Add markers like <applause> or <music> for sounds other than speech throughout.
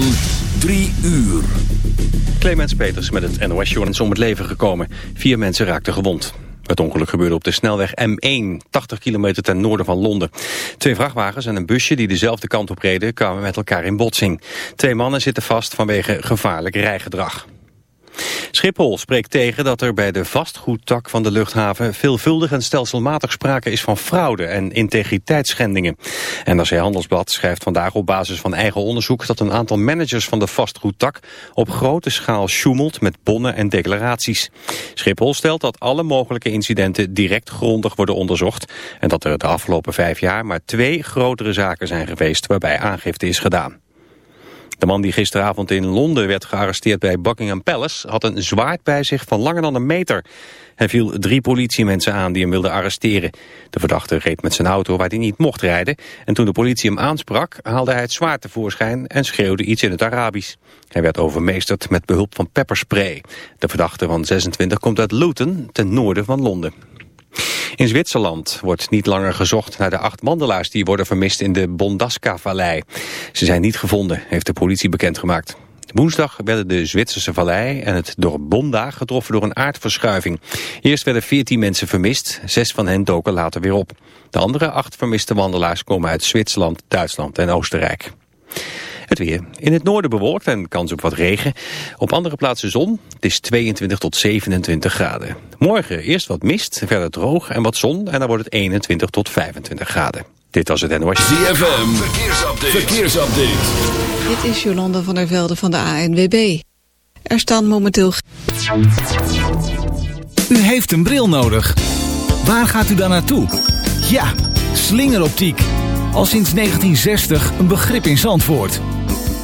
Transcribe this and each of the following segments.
van 3 uur. Clemens Peters met het NOS Journal is om het leven gekomen. Vier mensen raakten gewond. Het ongeluk gebeurde op de snelweg M1, 80 kilometer ten noorden van Londen. Twee vrachtwagens en een busje die dezelfde kant op reden kwamen met elkaar in botsing. Twee mannen zitten vast vanwege gevaarlijk rijgedrag. Schiphol spreekt tegen dat er bij de vastgoedtak van de luchthaven veelvuldig en stelselmatig sprake is van fraude en integriteitsschendingen. NRC Handelsblad schrijft vandaag op basis van eigen onderzoek dat een aantal managers van de vastgoedtak op grote schaal sjoemelt met bonnen en declaraties. Schiphol stelt dat alle mogelijke incidenten direct grondig worden onderzocht en dat er de afgelopen vijf jaar maar twee grotere zaken zijn geweest waarbij aangifte is gedaan. De man die gisteravond in Londen werd gearresteerd bij Buckingham Palace... had een zwaard bij zich van langer dan een meter. Hij viel drie politiemensen aan die hem wilden arresteren. De verdachte reed met zijn auto waar hij niet mocht rijden... en toen de politie hem aansprak haalde hij het zwaard tevoorschijn... en schreeuwde iets in het Arabisch. Hij werd overmeesterd met behulp van pepperspray. De verdachte van 26 komt uit Luton, ten noorden van Londen. In Zwitserland wordt niet langer gezocht naar de acht mandelaars die worden vermist in de Bondasca-vallei. Ze zijn niet gevonden, heeft de politie bekendgemaakt. Woensdag werden de Zwitserse vallei en het dorp Bonda getroffen door een aardverschuiving. Eerst werden 14 mensen vermist, zes van hen doken later weer op. De andere acht vermiste wandelaars komen uit Zwitserland, Duitsland en Oostenrijk. Het weer. In het noorden bewolkt en kans op wat regen. Op andere plaatsen zon. Het is 22 tot 27 graden. Morgen eerst wat mist, verder droog en wat zon. En dan wordt het 21 tot 25 graden. Dit was het NOS. ZFM. Verkeersupdate. Verkeersupdate. Dit is Jolanda van der Velde van de ANWB. Er staan momenteel... U heeft een bril nodig. Waar gaat u dan naartoe? Ja, slingeroptiek. Al sinds 1960 een begrip in Zandvoort.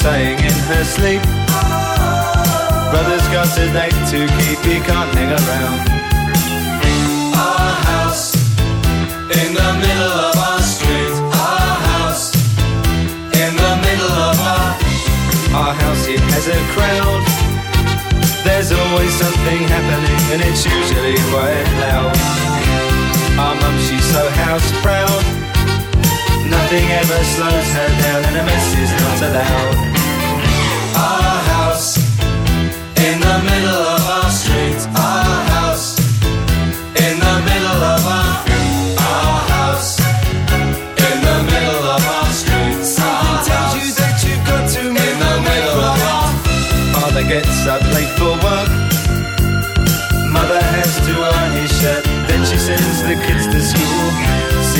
Sighing in her sleep. Brother's got a date to keep, he can't hang around. Our house in the middle of our street. Our house in the middle of our our house. It has a crowd. There's always something happening, and it's usually quite loud. Our mum, she's so house proud. Nothing ever slows her down, and a mess is not allowed. Our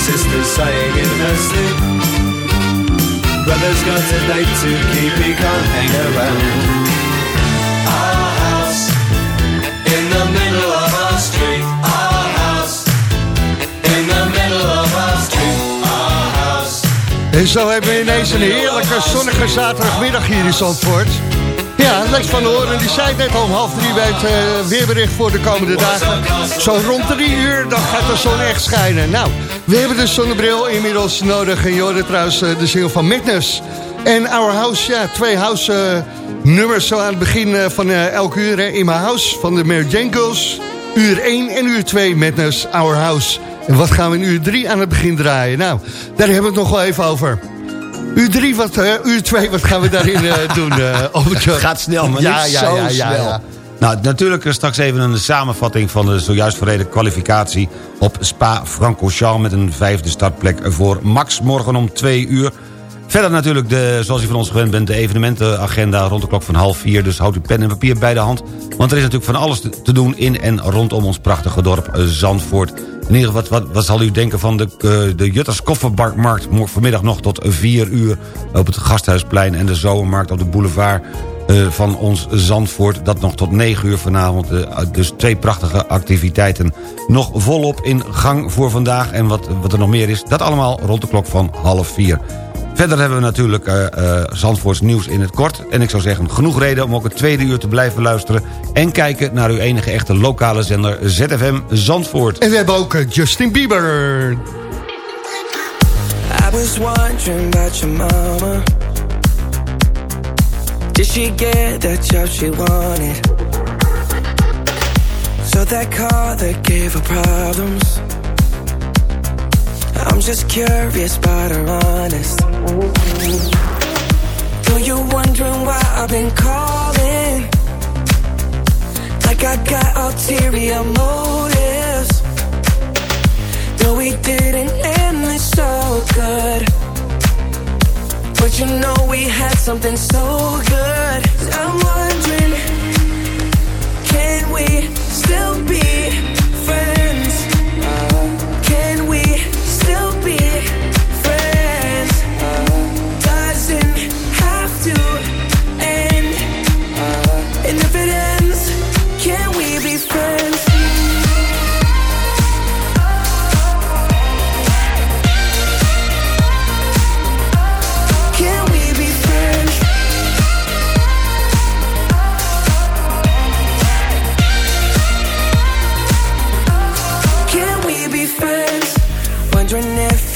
Sister's sighing in her sleep. Brother's got a date to keep, he can't hang around. Our house in the middle of our street. Our house in the middle of our street. Our house. En zo hebben we ineens een heerlijke zonnige zaterdagmiddag hier in Zandvoort. Ja, Lex van der Hoorn die zei net om half drie bij het eh, weerbericht voor de komende dagen. Zo rond drie uur, dan gaat de zon echt schijnen. Nou, we hebben de zonnebril inmiddels nodig. En je trouwens eh, de single van Magnus. En Our House, ja, twee house eh, nummers zo aan het begin eh, van eh, elk uur. Hè, in mijn house van de Mary Jane Girls. Uur 1 en uur 2 Magnus, Our House. En wat gaan we in uur 3 aan het begin draaien? Nou, daar hebben we het nog wel even over. Uur 3, wat, uur 2, wat gaan we daarin <laughs> doen? Albertje? Gaat snel, maar Ja, niet ja, zo ja, ja, snel. ja. Nou, natuurlijk eh, straks even een samenvatting van de zojuist verreden kwalificatie op Spa-Francorchamps met een vijfde startplek voor Max morgen om twee uur. Verder natuurlijk, de, zoals u van ons gewend bent, de evenementenagenda rond de klok van half vier. Dus houd uw pen en papier bij de hand. Want er is natuurlijk van alles te, doen in en rondom ons prachtige dorp eh, Zandvoort. In ieder geval, wat, wat, wat zal u denken van de, eh, de Jutters Koffermarkt... mo- vanmiddag nog tot vier uur op het Gasthuisplein... en de Zomermarkt op de boulevard van ons Zandvoort. Dat nog tot 9 uur vanavond. eh, dus twee prachtige activiteiten nog volop in gang voor vandaag. En wat, wat er nog meer is, dat allemaal rond de klok van half vier. Verder hebben we natuurlijk eh eh, Zandvoorts nieuws in het kort. En ik zou zeggen, genoeg reden om ook het tweede uur te blijven luisteren... en kijken naar uw enige echte lokale zender ZFM Zandvoort. En we hebben ook eh, Justin Bieber. I was wondering about your mama. Did she get that job she wanted? So that car that gave her problems. I'm just curious about her honest. Though you're wondering why I've been calling. Like I got ulterior motives. Though we didn't end this so good. But you know we had something so good. I'm wondering, can we still be friends?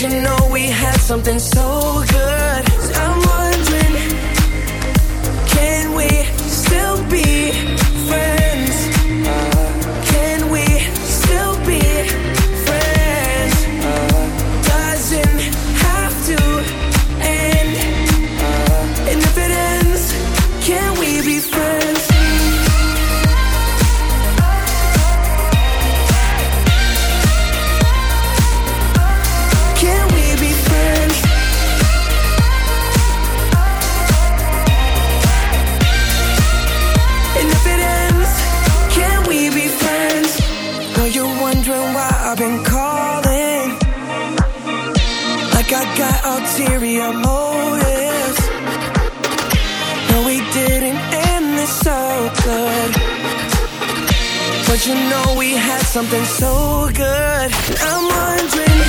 You know we had something so good. You know we had something so good. I'm wondering,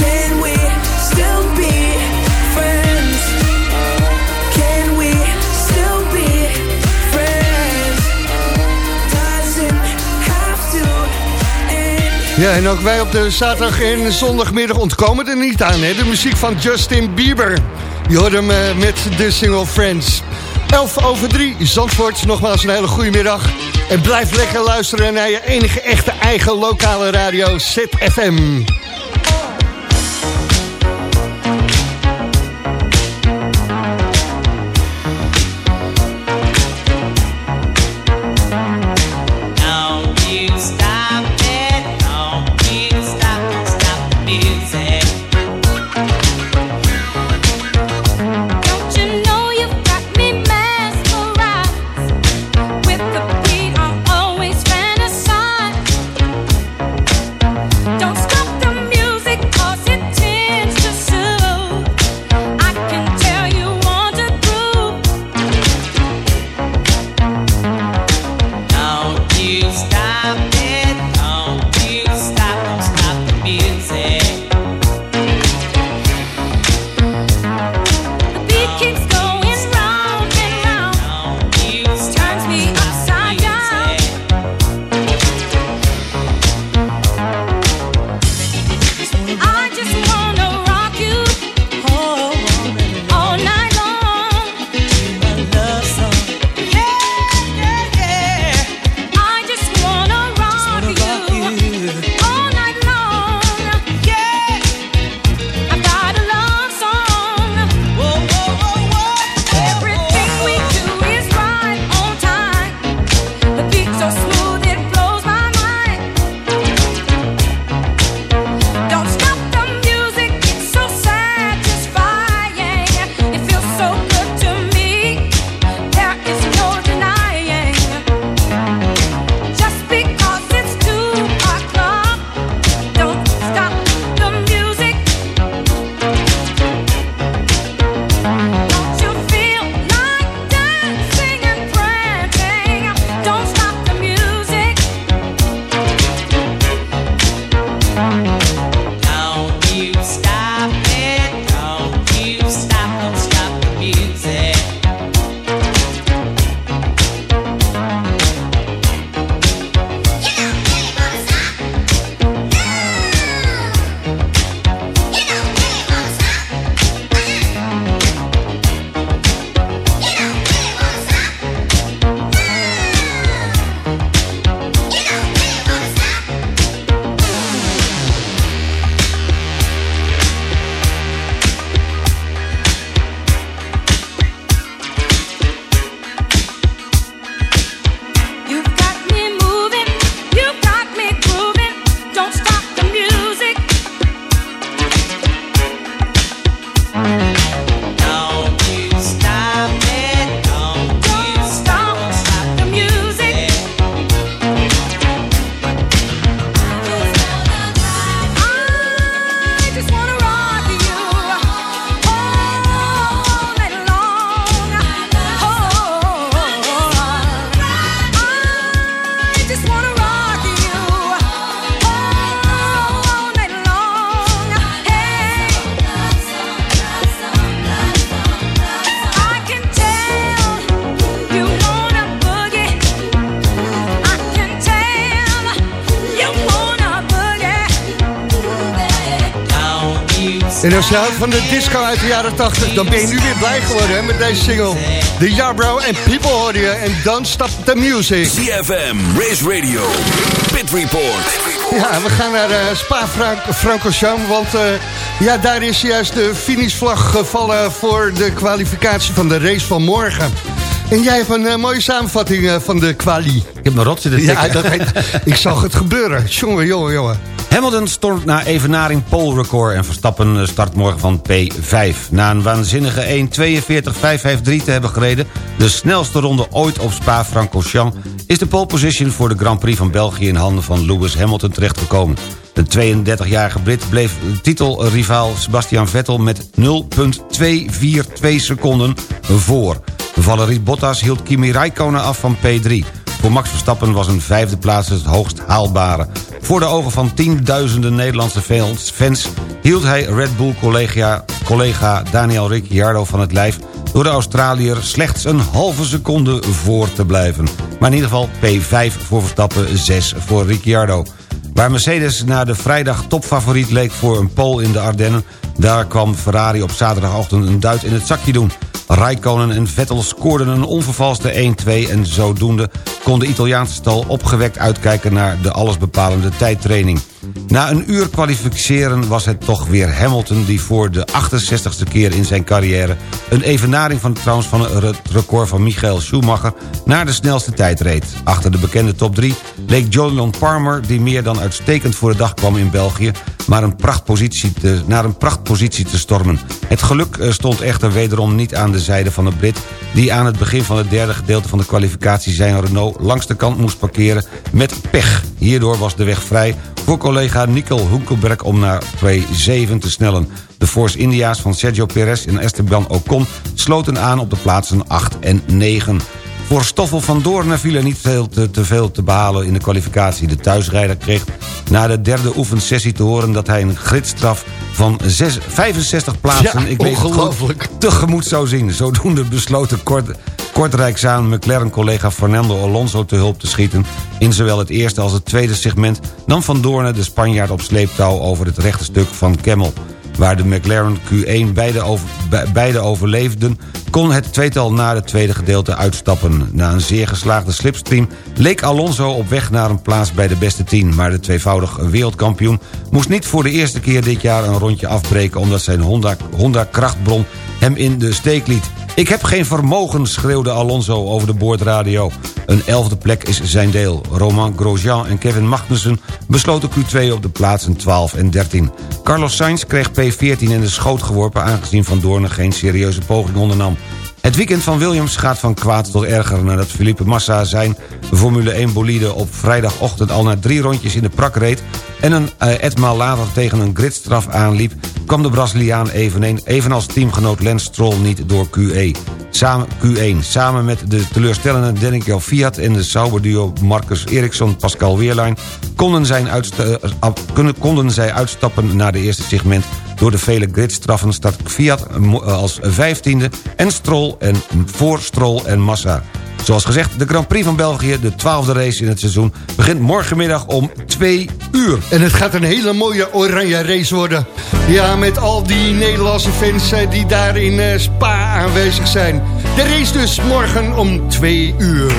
can we still be friends? Can we still be friends? Doesn't have to end. Ja, en ook wij op de zaterdag en zondagmiddag ontkomen er niet aan. Hè? De muziek van Justin Bieber. Je hoort hem eh, met de single Friends. 11 over 3, Zandvoort. Nogmaals een hele goede middag. En blijf lekker luisteren naar je enige echte eigen lokale radio ZFM. Disco uit de jaren 80, dan ben je nu weer blij geworden hè, met deze single. De Jarbro en People hoorde je en Don't Stop the Music. CFM, Race Radio, Pit Report. Ja, we gaan naar eh, Spa-Francorchamps, want eh, ja, daar is juist de finishvlag gevallen voor de kwalificatie van de race van morgen. En jij hebt een eh, mooie samenvatting eh, van de kwalie. Ik heb mijn rot zitten Ja, dat ik zag het gebeuren. Jongen, jongen, jongen. Hamilton stormt naar evenaring pole-record... en Verstappen eh, start morgen van P5. Na een waanzinnige 1.42.553 te hebben gereden... de snelste ronde ooit op Spa-Francorchamps... is de pole position voor de Grand Prix van België... in handen van Lewis Hamilton terechtgekomen. De 32-jarige Brit bleef titelrivaal Sebastian Vettel... met 0,242 seconden voor. Valerie Bottas hield Kimi Räikkönen af van P3... Voor Max Verstappen was een vijfde plaats het hoogst haalbare. Voor de ogen van tienduizenden Nederlandse fans, hield hij Red Bull collega, collega Daniel Ricciardo van het lijf... door de Australiër slechts een halve seconde voor te blijven. Maar in ieder geval P5 voor Verstappen, 6 voor Ricciardo. Waar Mercedes na de vrijdag topfavoriet leek voor een pole in de Ardennen... daar kwam Ferrari op zaterdagochtend een duit in het zakje doen... Raikkonen en Vettel scoorden een onvervalste 1-2... en zodoende kon de Italiaanse stal opgewekt uitkijken... naar de allesbepalende tijdtraining. Na een uur kwalificeren was het toch weer Hamilton... die voor de 68ste keer in zijn carrière... een evenaring van trouwens van het record van Michael Schumacher... naar de snelste tijd reed. Achter de bekende top 3 leek Jolyon Palmer... die meer dan uitstekend voor de dag kwam in België... maar een prachtpositie te, naar een prachtpositie te stormen. Het geluk eh, stond echter wederom niet aan de zijde van de Brit... die aan het begin van het derde gedeelte van de kwalificatie... zijn Renault langs de kant moest parkeren met pech. Hierdoor was de weg vrij voor collega Nico Hulkenberg om naar P7 te snellen. De Force India's van Sergio Perez en Esteban Ocon sloten aan op de plaatsen 8 en 9. Voor Stoffel van Doorn viel er niet veel te, veel te behalen in de kwalificatie. De thuisrijder kreeg na de derde oefensessie te horen... dat hij een gridstraf van zes- 65 plaatsen... Ik weet het tegemoet zou zien. Zodoende besloten kort, kortrijkzaan McLaren-collega Fernando Alonso te hulp te schieten. In zowel het eerste als het tweede segment nam Van Doorne de Spanjaard op sleeptouw over het rechte stuk van Kemmel. Waar de McLaren Q1 beide, over, be- beide overleefden... kon het tweetal na het tweede gedeelte uitstappen. Na een zeer geslaagde slipstream leek Alonso op weg naar een plaats bij de beste 10... maar de tweevoudig wereldkampioen moest niet voor de eerste keer dit jaar een rondje afbreken... omdat zijn Honda, Honda krachtbron hem in de steek liet. Ik heb geen vermogen, schreeuwde Alonso over de boordradio. Een elfde plek is zijn deel. Romain Grosjean en Kevin Magnussen besloten Q2 op de plaatsen 12 en 13. Carlos Sainz kreeg P14 in de schoot geworpen... aangezien Van Doorn geen serieuze poging ondernam. Het weekend van Williams gaat van kwaad tot erger... nadat Felipe Massa zijn Formule 1-bolide op vrijdagochtend... al na drie rondjes in de prak reed... en een uh, etmaal later tegen een gridstraf aanliep... kwam de Braziliaan eveneen, evenals teamgenoot Lance Stroll niet door QE. Samen, Q1. Samen met de teleurstellende Daniel Fiat... en de Sauber-duo Marcus Ericsson Pascal Weerlein... Konden, eh, konden zij uitstappen naar de eerste segment... door de vele gridstraffen start Fiat eh, als vijftiende... en Stroll en voor Stroll en Massa. Zoals gezegd, de Grand Prix van België, de twaalfde race in het seizoen... begint morgenmiddag om 2 uur. En het gaat een hele mooie oranje race worden. Ja, met al die Nederlandse fans eh, die daar in eh, Spa aanwezig zijn. De race dus morgen om 2 uur.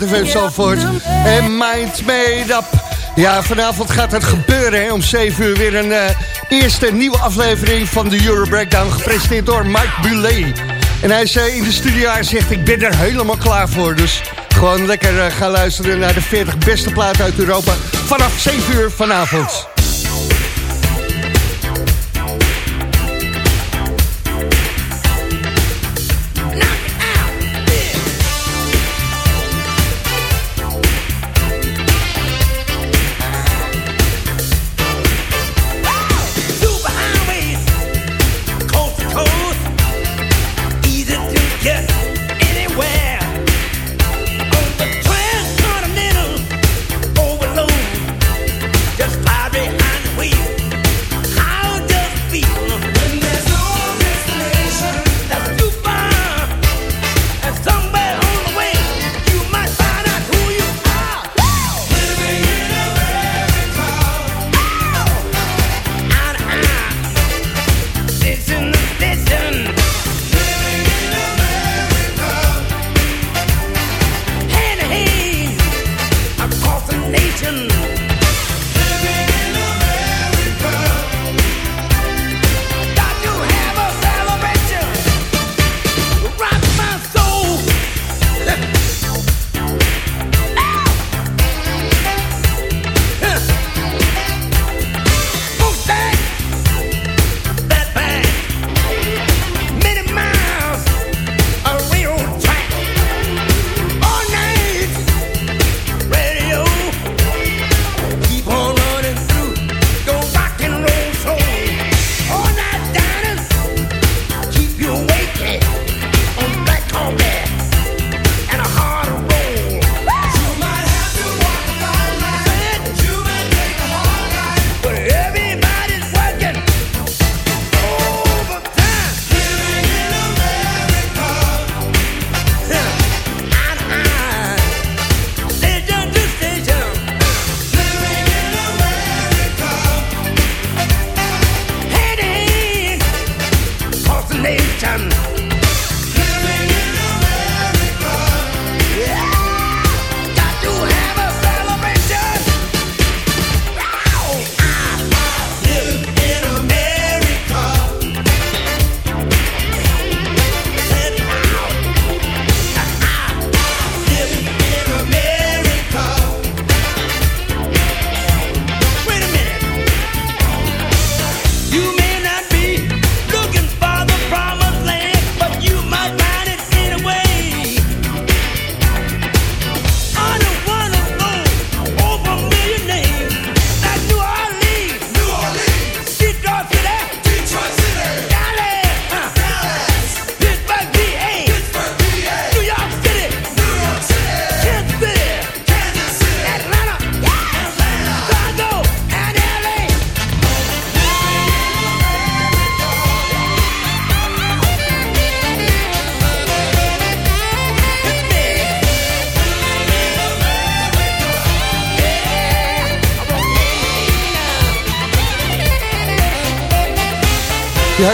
ZFM Zalvoort. En Mind Made Up. Ja, vanavond gaat het gebeuren hè. om 7 uur weer een eh, eerste nieuwe aflevering van de Euro Breakdown. Gepresenteerd door Mike Bulet. En hij is eh, in de studio en zegt ik ben er helemaal klaar voor. Dus gewoon lekker eh, gaan luisteren naar de 40 beste platen uit Europa. Vanaf 7 uur vanavond.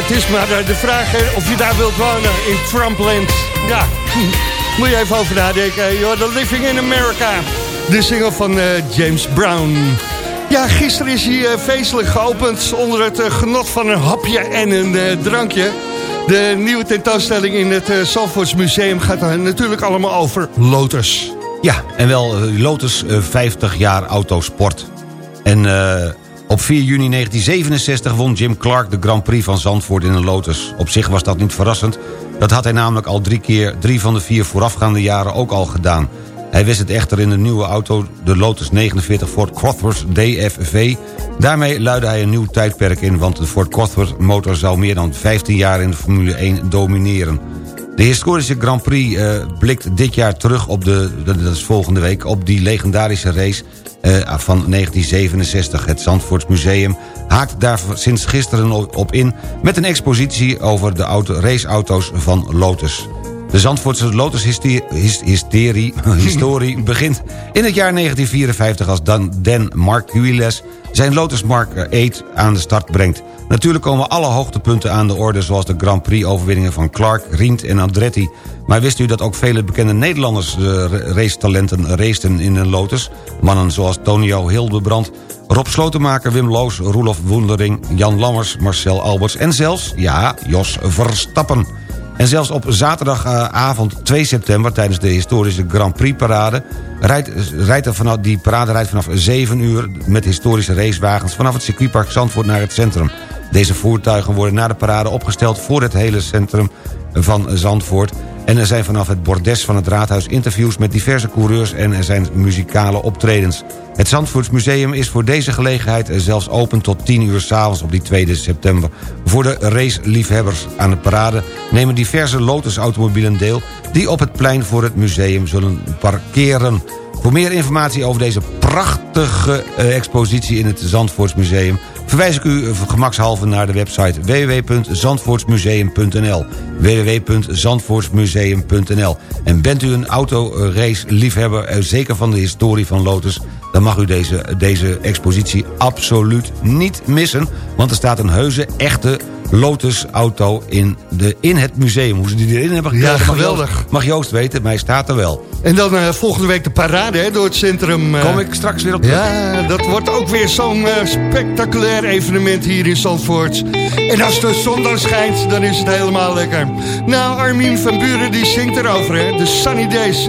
Het is maar eh, de vraag hè, of je daar wilt wonen in Trumpland. Ja, <laughs> moet je even over nadenken. You're the living in America. De single van eh, James Brown. Ja, gisteren is hij eh, feestelijk geopend onder het eh, genot van een hapje en een eh, drankje. De nieuwe tentoonstelling in het uh, Museum gaat natuurlijk allemaal over Lotus. Ja, en wel eh, Lotus eh, 50 jaar autosport. En eh, op 4 juni 1967 won Jim Clark de Grand Prix van Zandvoort in een Lotus. Op zich was dat niet verrassend. Dat had hij namelijk al drie keer, drie van de vier voorafgaande jaren ook al gedaan. Hij wist het echter in de nieuwe auto, de Lotus 49 Ford Cosworth DFV. Daarmee luidde hij een nieuw tijdperk in... want de Ford Cosworth motor zou meer dan 15 jaar in de Formule 1 domineren. De historische Grand Prix eh, blikt dit jaar terug op de, dat is volgende week... op die legendarische race eh, van 1967. Het Zandvoorts Museum haakt daar sinds gisteren op in... met een expositie over de auto, raceauto's van Lotus. De Zandvoortse Lotus-historie <laughs> historie <laughs> begint in het jaar 1954... als Dan Dan Marcules zijn Lotus Mark 8 aan de start brengt. Natuurlijk komen alle hoogtepunten aan de orde... zoals de Grand Prix-overwinningen van Clark, Rient en Andretti. Maar wist u dat ook vele bekende Nederlanders uh, racetalenten raceten in een Lotus? Mannen zoals Tonio Hildebrand, Rob Slotenmaker, Wim Loos... Roelof Woendering, Jan Lammers, Marcel Alberts en zelfs, ja, Jos Verstappen... En zelfs op zaterdagavond 2 september... tijdens de historische Grand Prix parade... rijdt, rijdt er vanaf, die parade rijdt vanaf 7 uur... met historische racewagens vanaf het circuitpark Zandvoort naar het centrum. Deze voertuigen worden na de parade opgesteld... voor het hele centrum van Zandvoort... En er zijn vanaf het bordes van het raadhuis interviews met diverse coureurs... en er zijn muzikale optredens. Het Zandvoortsmuseum is voor deze gelegenheid zelfs open tot 10 uur s'avonds op die 2 september. Voor de raceliefhebbers aan de parade nemen diverse Lotus-automobielen deel... die op het plein voor het museum zullen parkeren. Voor meer informatie over deze prachtige eh, expositie in het Zandvoortsmuseum... verwijs ik u gemakshalve naar de website www.zandvoortsmuseum.nl www.zandvoortsmuseum.nl En bent u een autorace-liefhebber, eh, zeker van de historie van Lotus... dan mag u deze, deze expositie absoluut niet missen... want er staat een heuse, echte Lotus-auto in, de, in het museum. Hoe ze die erin hebben Ja, gekregen, mag geweldig. Joost, mag Joost weten, hij staat er wel. En dan eh, volgende week de parade hè, door het centrum. eh. Kom ik straks weer op terug. Ja, dat wordt ook weer zo'n eh, spectaculair evenement hier in Zandvoort. En als de zon dan schijnt, dan is het helemaal lekker. Nou, Armin van Buren die zingt erover, hè. De Sunny Days.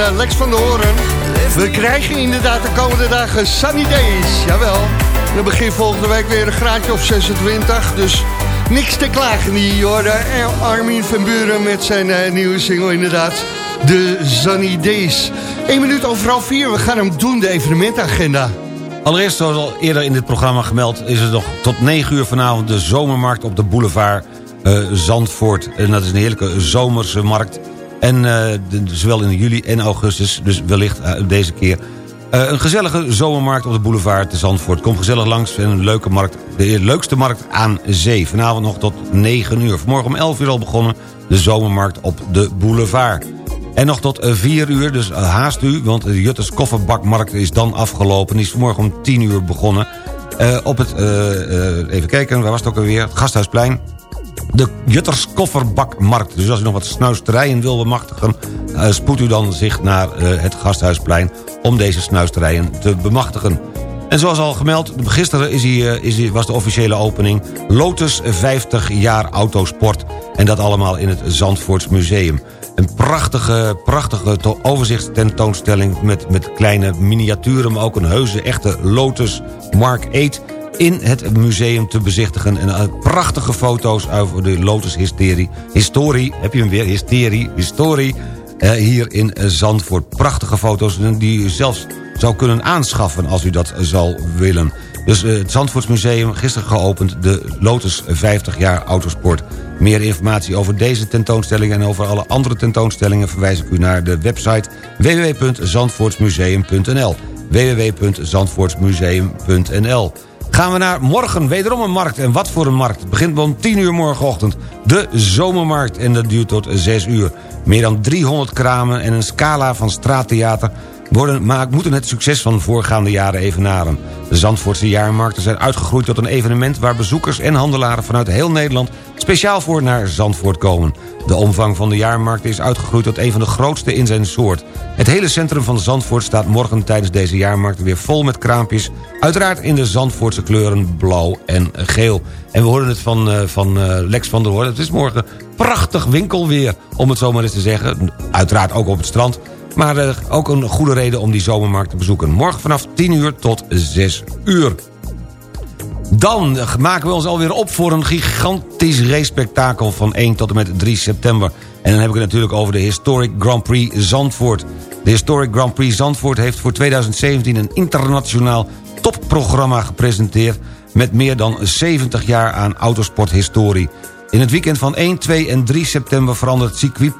Eh, Lex van der Hoorn. We krijgen inderdaad de komende dagen sunny days. Jawel. Dan begint volgende week weer een graadje of 26. Dus niks te klagen. Die hoorde Armin van Buren met zijn eh, nieuwe single inderdaad. de Sunny Days. 1 minuut overal 4, we gaan hem doen, de evenementagenda. Allereerst, zoals al eerder in dit programma gemeld... is er nog tot 9 uur vanavond de zomermarkt op de boulevard eh, Zandvoort. En dat is een heerlijke zomerse markt. En eh, zowel in juli en augustus, dus wellicht eh, deze keer... eh, een gezellige zomermarkt op de boulevard te Zandvoort. Kom gezellig langs en een leuke markt, de leukste markt aan zee. Vanavond nog tot 9 uur. Vanmorgen om 11 uur al begonnen de zomermarkt op de boulevard. En nog tot 4 uur, dus haast u, want de Jutters Kofferbakmarkt is dan afgelopen. Die is vanmorgen om 10 uur begonnen. Op het, even kijken, waar was het ook alweer? Het Gasthuisplein. De Jutters Kofferbakmarkt. Dus als u nog wat snuisterijen wil bemachtigen... eh, spoedt u dan zich naar eh, het Gasthuisplein... om deze snuisterijen te bemachtigen. En zoals al gemeld, gisteren is eh, is was de officiële opening... Lotus 50 jaar autosport. En dat allemaal in het Zandvoorts Museum. Een prachtige, prachtige to- overzichtstentoonstelling... Met, met kleine miniaturen, maar ook een heuse echte Lotus Mark 8 in het museum te bezichtigen. En eh, prachtige foto's over de Lotus Hysterie. Historie, heb je hem weer? Hysterie, historie. eh, hier in eh, Zandvoort. Prachtige foto's die u zelfs zou kunnen aanschaffen als u dat zou willen. Dus eh, het Zandvoortsmuseum, gisteren geopend, de Lotus 50 jaar autosport. Meer informatie over deze tentoonstelling en over alle andere tentoonstellingen... verwijs ik u naar de website www.zandvoortsmuseum.nl www.zandvoortsmuseum.nl Gaan we naar morgen, wederom een markt. En wat voor een markt? Het begint om 10 uur morgenochtend. De zomermarkt en dat duurt tot 6 uur. Meer dan 300 kramen en een scala van straattheater... Worden, maar moeten het succes van voorgaande jaren evenaren. De Zandvoortse jaarmarkten zijn uitgegroeid tot een evenement... waar bezoekers en handelaren vanuit heel Nederland... speciaal voor naar Zandvoort komen. De omvang van de jaarmarkt is uitgegroeid tot een van de grootste in zijn soort. Het hele centrum van Zandvoort staat morgen tijdens deze jaarmarkt... weer vol met kraampjes, uiteraard in de Zandvoortse kleuren blauw en geel. En we hoorden het van, eh, van eh, Lex van der Hoorn. Het is morgen prachtig winkelweer, om het zo maar eens te zeggen. Uiteraard ook op het strand... Maar eh, ook een goede reden om die zomermarkt te bezoeken. Morgen vanaf 10 uur tot 6 uur. Dan maken we ons alweer op voor een gigantisch race-spektakel... van 1 tot en met 3 september. En dan heb ik het natuurlijk over de Historic Grand Prix Zandvoort. De Historic Grand Prix Zandvoort heeft voor 2017... een internationaal topprogramma gepresenteerd... met meer dan 70 jaar aan autosporthistorie. In het weekend van 1, 2 en 3 september verandert circuit...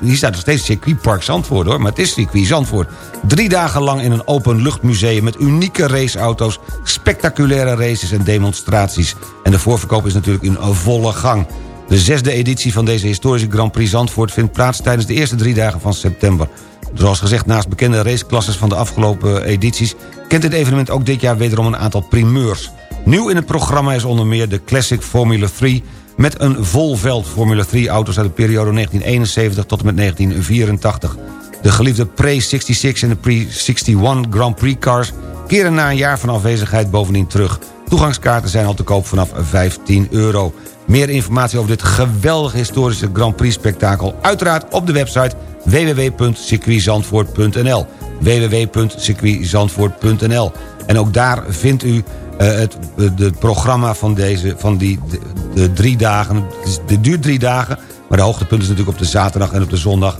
Hier staat nog steeds circuitpark Zandvoort hoor, maar het is circuit Zandvoort. Drie dagen lang in een openluchtmuseum met unieke raceauto's... spectaculaire races en demonstraties. En de voorverkoop is natuurlijk in volle gang. De zesde editie van deze historische Grand Prix Zandvoort... vindt plaats tijdens de eerste drie dagen van september. Zoals gezegd, naast bekende raceklasses van de afgelopen edities... kent dit evenement ook dit jaar wederom een aantal primeurs. Nieuw in het programma is onder meer de Classic Formula 3... met een volveld Formula 3 auto's uit de periode 1971 tot en met 1984. De geliefde Pre-66 en de Pre-61 Grand Prix cars... keren na een jaar van afwezigheid bovendien terug. Toegangskaarten zijn al te koop vanaf 15 euro. Meer informatie over dit geweldige historische Grand Prix spektakel... uiteraard op de website www.circuitzandvoort.nl www.circuitzandvoort.nl En ook daar vindt u eh, het de programma van, deze, van die de, de drie dagen. Het, duurt drie dagen, maar de hoogtepunt is natuurlijk op de zaterdag en op de zondag.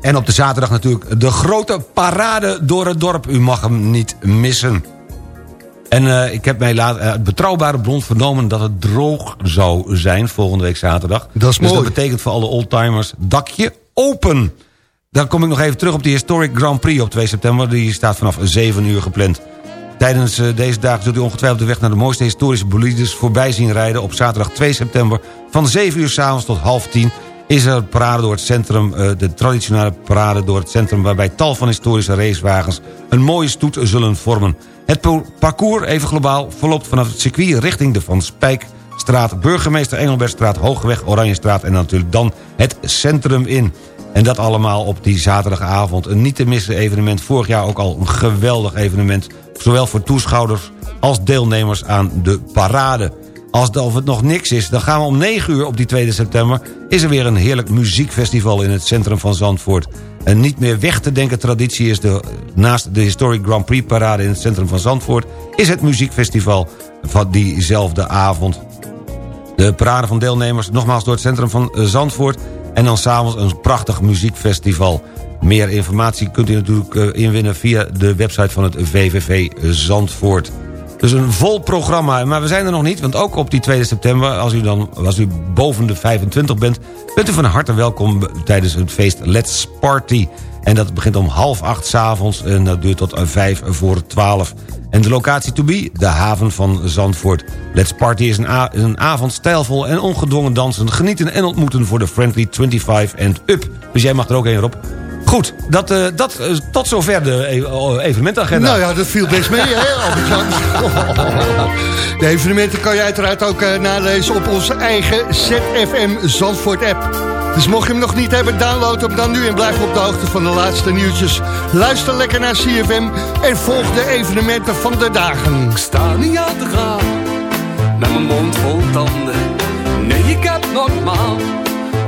En op de zaterdag natuurlijk de grote parade door het dorp. U mag hem niet missen. En eh, ik heb mij laat, uit betrouwbare bron vernomen dat het droog zou zijn volgende week zaterdag. Dat is dus mooi. dat betekent voor alle oldtimers dakje open. Dan kom ik nog even terug op die Historic Grand Prix op 2 september. Die staat vanaf 7 uur gepland. Tijdens eh, deze dagen zult u ongetwijfeld de weg naar de mooiste historische bolides voorbij zien rijden. Op zaterdag 2 september van 7 uur s'avonds tot half 10 is er parade door het centrum, eh, de traditionele parade door het centrum... waarbij tal van historische racewagens een mooie stoet zullen vormen. Het parcours, even globaal, verloopt vanaf het circuit richting de Van Spijkstraat... Burgemeester Engelbertstraat, Hoogweg, Oranjestraat... en natuurlijk dan het centrum in. En dat allemaal op die zaterdagavond. Een niet te missen evenement. Vorig jaar ook al een geweldig evenement. Zowel voor toeschouwers als deelnemers aan de parade. Als of het nog niks is, dan gaan we om 9 uur op die 2 september... is er weer een heerlijk muziekfestival in het centrum van Zandvoort. Een niet meer weg te denken traditie is de, naast de Historic Grand Prix parade in het centrum van Zandvoort... is het muziekfestival van diezelfde avond. De parade van deelnemers nogmaals door het centrum van eh, Zandvoort... en dan s'avonds een prachtig muziekfestival. Meer informatie kunt u natuurlijk eh, inwinnen via de website van het VVV Zandvoort. Dus een vol programma, maar we zijn er nog niet... want ook op die 2 september, als u, dan, als u boven de 25 bent... bent u van harte welkom tijdens het feest Let's Party... En dat begint om half acht s'avonds en dat duurt tot vijf voor twaalf. En de locatie to be, de haven van Zandvoort. Let's Party is een, een avond stijlvol en ongedwongen dansen... genieten en ontmoeten voor de Friendly 25 and Up. Dus jij mag er ook een op. Goed, dat, eh, dat, eh, tot zover de e- evenementagenda. Nou ja, dat viel best mee, hè, Albert-Jan? <laughs> De evenementen kan je uiteraard ook eh, nalezen op onze eigen ZFM Zandvoort app. Dus mocht je hem nog niet hebben, download hem dan nu en blijf op de hoogte van de laatste nieuwtjes. Luister lekker naar CFM en volg de evenementen van de dagen. Ik sta niet aan te gaan, met mijn mond vol tanden. Nee, ik heb normaal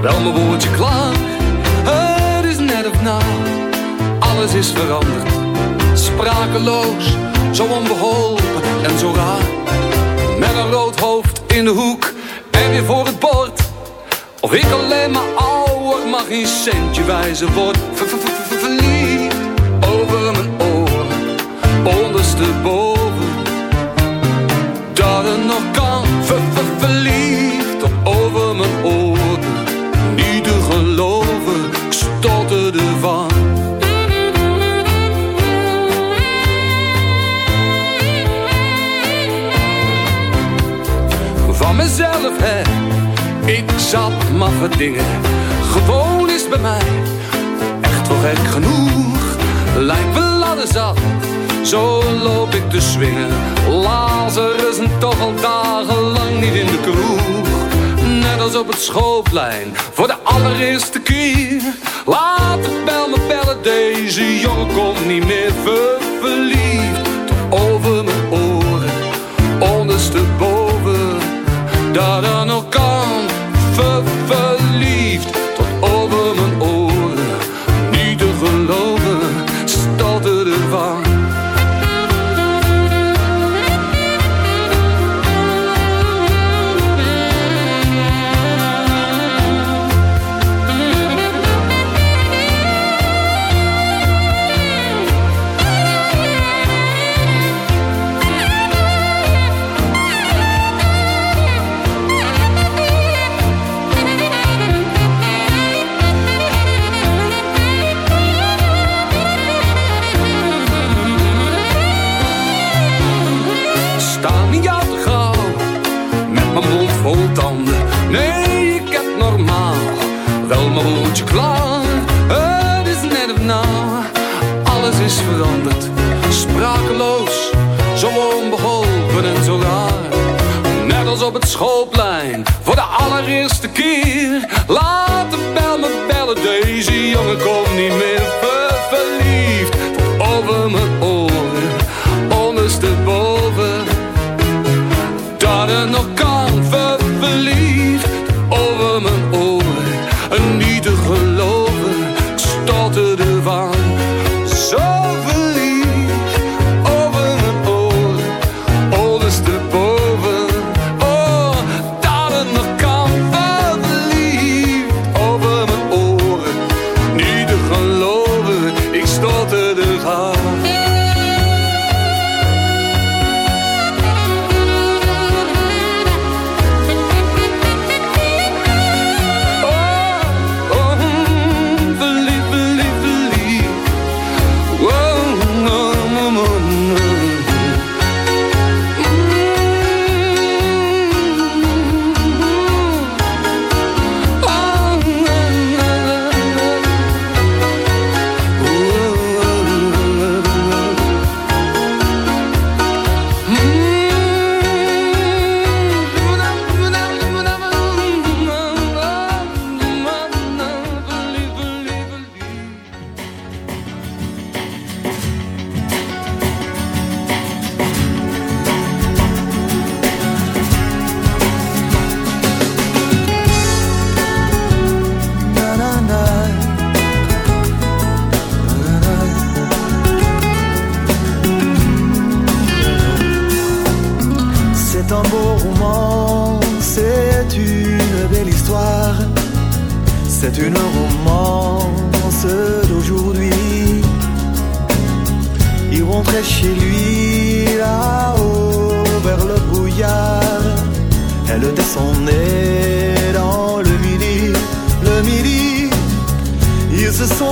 wel mijn woordje klaar. Na, alles is veranderd. Sprakeloos, zo onbeholpen en zo raar. Met een rood hoofd in de hoek en weer voor het bord. Of ik alleen maar ouder mag geen centje wijzen word. Ver- ver- ver- ver- Verliefd over mijn oren, ondersteboven. Dat het nog kan, Gewoon is bij mij echt wel gek genoeg. Lijkt wel ladder zat, zo loop ik te swingen. Lazarus en toch al dagenlang niet in de kroeg. Net als op het schoolplein, voor de allereerste keer. Laat de bel me bellen, deze jongen komt niet meer ver verliefd. Tot over mijn oren, ondersteboven. Er kan, ver is. Sprakeloos, zo onbeholpen en zo raar. Net als op het schoolplein, voor de allereerste keer. Laat de bel me bellen, deze jongen komt niet meer ver verliefd. Over mijn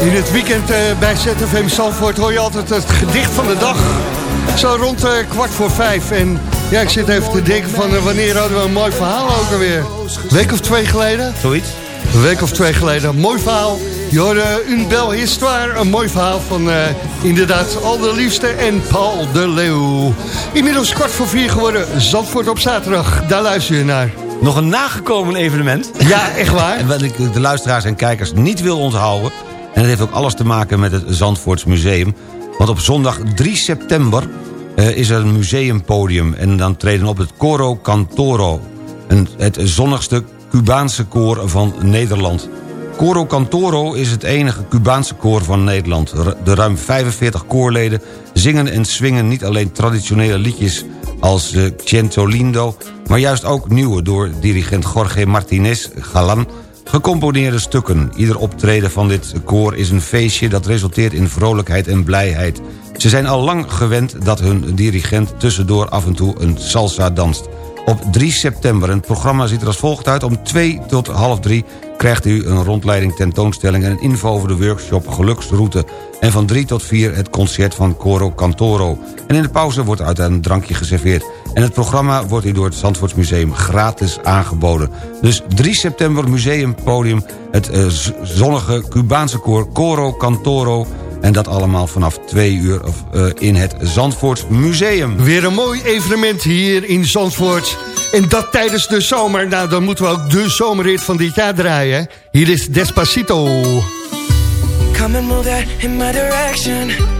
In het weekend eh, bij ZFM Zandvoort hoor je altijd het gedicht van de dag. Zo rond eh, kwart voor vijf. En ja, ik zit even te denken van eh, wanneer hadden we een mooi verhaal ook alweer. Een week of twee geleden? Zoiets. Een week of twee geleden. Mooi verhaal. Je hoorde Une Belle Histoire. Een mooi verhaal van inderdaad Al de Liefste en Paul de Leeuw. Inmiddels kwart voor vier geworden. Zandvoort op zaterdag. Daar luister je naar. Nog een nagekomen evenement. Ja, echt waar. En wat ik de luisteraars en kijkers niet wil onthouden... en dat heeft ook alles te maken met het Zandvoorts Museum... want op zondag 3 september eh, is er een museumpodium... en dan treden op het Coro Cantoro... Een, het zonnigste Cubaanse koor van Nederland. Coro Cantoro is het enige Cubaanse koor van Nederland. De ruim 45 koorleden zingen en swingen niet alleen traditionele liedjes als eh, Ciento Lindo... maar juist ook nieuwe door dirigent Jorge Martinez Galan gecomponeerde stukken. Ieder optreden van dit koor is een feestje dat resulteert in vrolijkheid en blijheid. Ze zijn al lang gewend dat hun dirigent tussendoor af en toe een salsa danst. Op 3 september, het programma ziet er als volgt uit... om 2 tot half 3 krijgt u een rondleiding tentoonstelling... en een info over de workshop Geluksroute. En van 3 tot 4 het concert van Coro Cantoro. En in de pauze wordt uit een drankje geserveerd. En het programma wordt u door het Zandvoortsmuseum gratis aangeboden. Dus 3 september museumpodium, het eh, zonnige Cubaanse koor Coro Cantoro... En dat allemaal vanaf 2 uur of, eh, in het Zandvoort Museum. Weer een mooi evenement hier in Zandvoort. En dat tijdens de zomer. Nou, dan moeten we ook de zomerrit van dit jaar draaien. Hier is Despacito. Come and move that in my direction.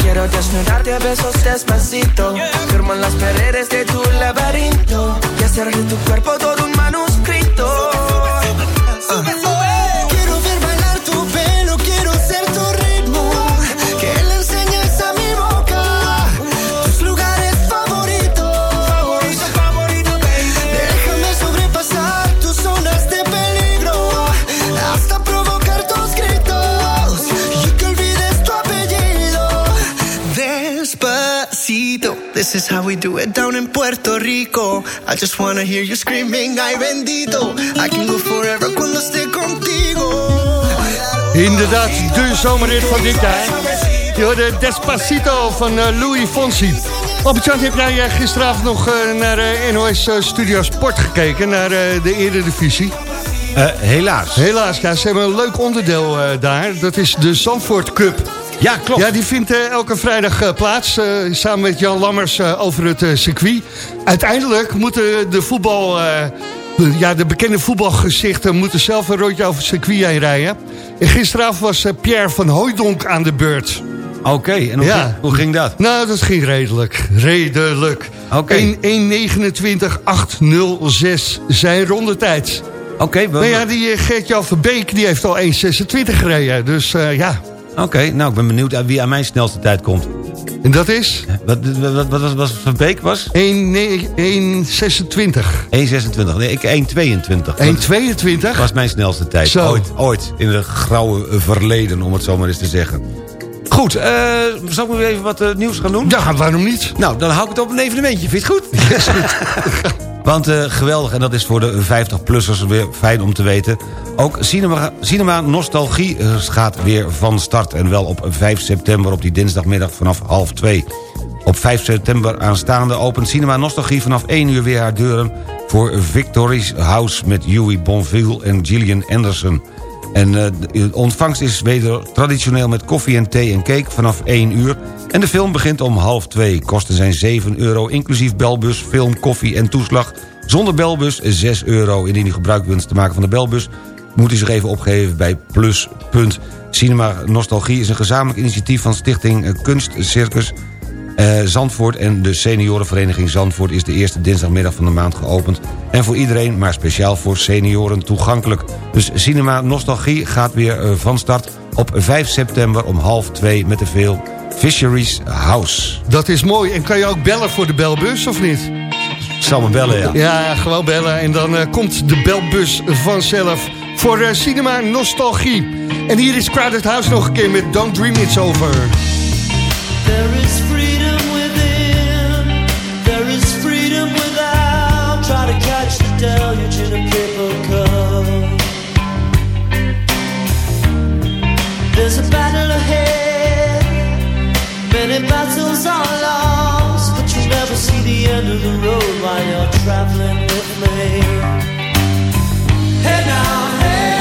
quiero desnudarte a besos despacito. Firmo en las paredes de tu laberinto. Y hacer de tu cuerpo todo un manuscrito. Quiero How we do it down in Puerto Rico. I just wanna hear you screaming, ay bendito. I can go forever cuando esté contigo. Inderdaad, de zomerrit van dit jaar. Je hoorde Despacito van eh, Louis Fonsi. Albert-Jan, heb jij eh, gisteravond nog eh, naar NOS Studio Sport gekeken? Naar de Eredivisie? helaas. Helaas, ja. Ze hebben een leuk onderdeel daar. Dat is de Zandvoort Cup. Ja, klopt. Ja, die vindt eh, elke vrijdag eh, plaats. eh, samen met Jan Lammers over het circuit. Uiteindelijk moeten de voetbal... ja, de bekende voetbalgezichten moeten zelf een rondje over het circuit heen rijden. En gisteravond was Pierre van Hooijdonk aan de beurt. Oké, en hoe, ging, hoe ging dat? Nou, dat ging redelijk. Redelijk. Oké. 1.29.806 zijn rondetijd. Oké, Maar ja, die Gert-Jan Verbeek die heeft al 1.26 gereden. Dus ja. Oké, nou, ik ben benieuwd aan wie aan mijn snelste tijd komt. En dat is? Wat, wat, wat, was Van Beek was? 1.26. 1,26. Nee, ik 1,22. 1.22? was mijn snelste tijd. Zo. Ooit, ooit. In het grauwe verleden, om het zo maar eens te zeggen. Goed, eh zal ik nu even wat eh, nieuws gaan doen? Ja, waarom niet? Nou, dan hou ik het op een evenementje. Vind je het goed? <laughs> Yes, goed. Want eh, geweldig, en dat is voor de 50-plussers weer fijn om te weten. Ook Cinema, Cinema Nostalgie eh, gaat weer van start. En wel op 5 september op die dinsdagmiddag vanaf half 2. Op 5 september aanstaande opent Cinema Nostalgie vanaf 1 uur weer haar deuren... voor Victory's House met Huey Bonville en Gillian Anderson. En eh, de ontvangst is weder traditioneel met koffie en thee en cake vanaf 1 uur. En de film begint om half 2. Kosten zijn 7 euro, inclusief belbus, film, koffie en toeslag. Zonder belbus 6 euro. Indien u gebruik wenst te maken van de belbus... moet u zich even opgeven bij Pluspunt. Cinema Nostalgie is een gezamenlijk initiatief van Stichting Kunstcircus... Eh, Zandvoort en de seniorenvereniging Zandvoort... is de eerste dinsdagmiddag van de maand geopend. En voor iedereen, maar speciaal voor senioren toegankelijk. Dus Cinema Nostalgie gaat weer eh, van start op 5 september om half 2 met de veel Fisheries House. Dat is mooi. En kan je ook bellen voor de belbus, of niet? Ik zal me bellen, ja. Ja, gewoon bellen. En dan eh, komt de belbus vanzelf voor eh, Cinema Nostalgie. En hier is Crowded House nog een keer met Don't Dream It's Over. Deluge in a paper cup. There's a battle ahead, many battles are lost, but you never see the end of the road while you're traveling with me. Hey now, hey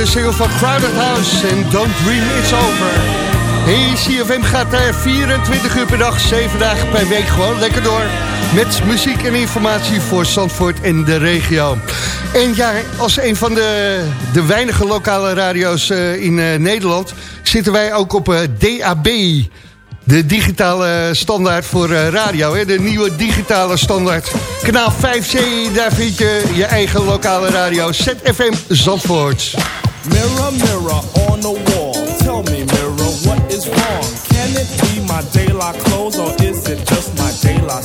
de single van Crowded House en Don't Dream It's Over. Hey, CFM gaat daar 24 uur per dag, 7 dagen per week gewoon lekker door. Met muziek en informatie voor Zandvoort en de regio. En ja, als een van de, de weinige lokale radio's eh, in eh, Nederland... zitten wij ook op eh, DAB... De digitale standaard voor radio, de nieuwe digitale standaard. Kanaal 5C, daar vind je je eigen lokale radio. ZFM Zandvoort. Mirror, mirror on the wall. Tell me, mirror, what is wrong? Can it be my daylight clothes or is it just my daylight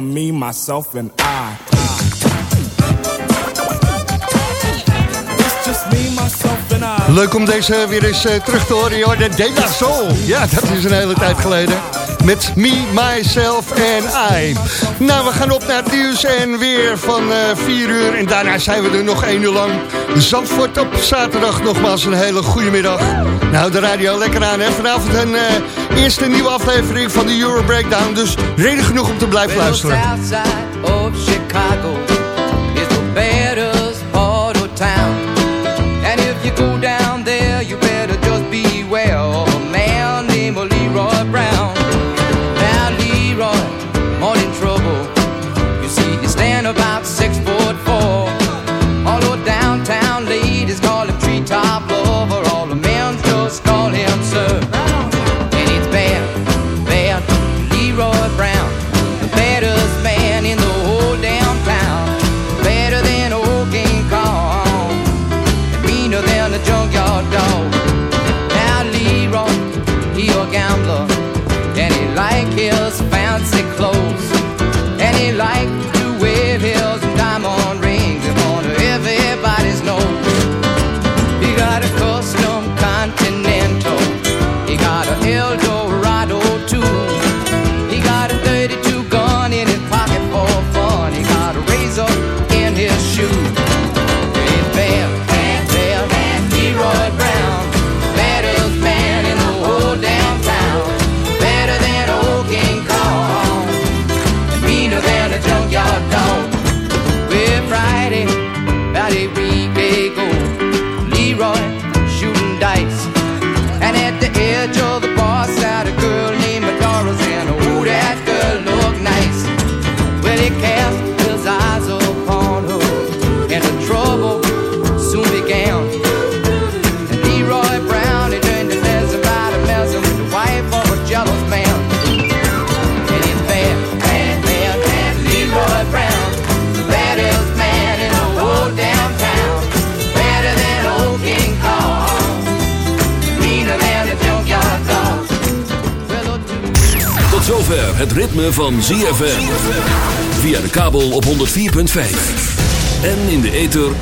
me, myself, and I. Leuk om deze weer eens eh, terug te horen, joh. De Dela Soul. Ja, dat is een hele tijd geleden. Met me, myself en I. Nou, we gaan op naar het nieuws en weer van eh, 4 uur. En daarna zijn we er nog 1 uur lang. Zandvoort op zaterdag nogmaals een hele goede middag. Nou, de radio lekker aan, hè. Vanavond een... Eh, Eerste nieuwe aflevering van de Euro Breakdown. Dus reden genoeg om te blijven luisteren.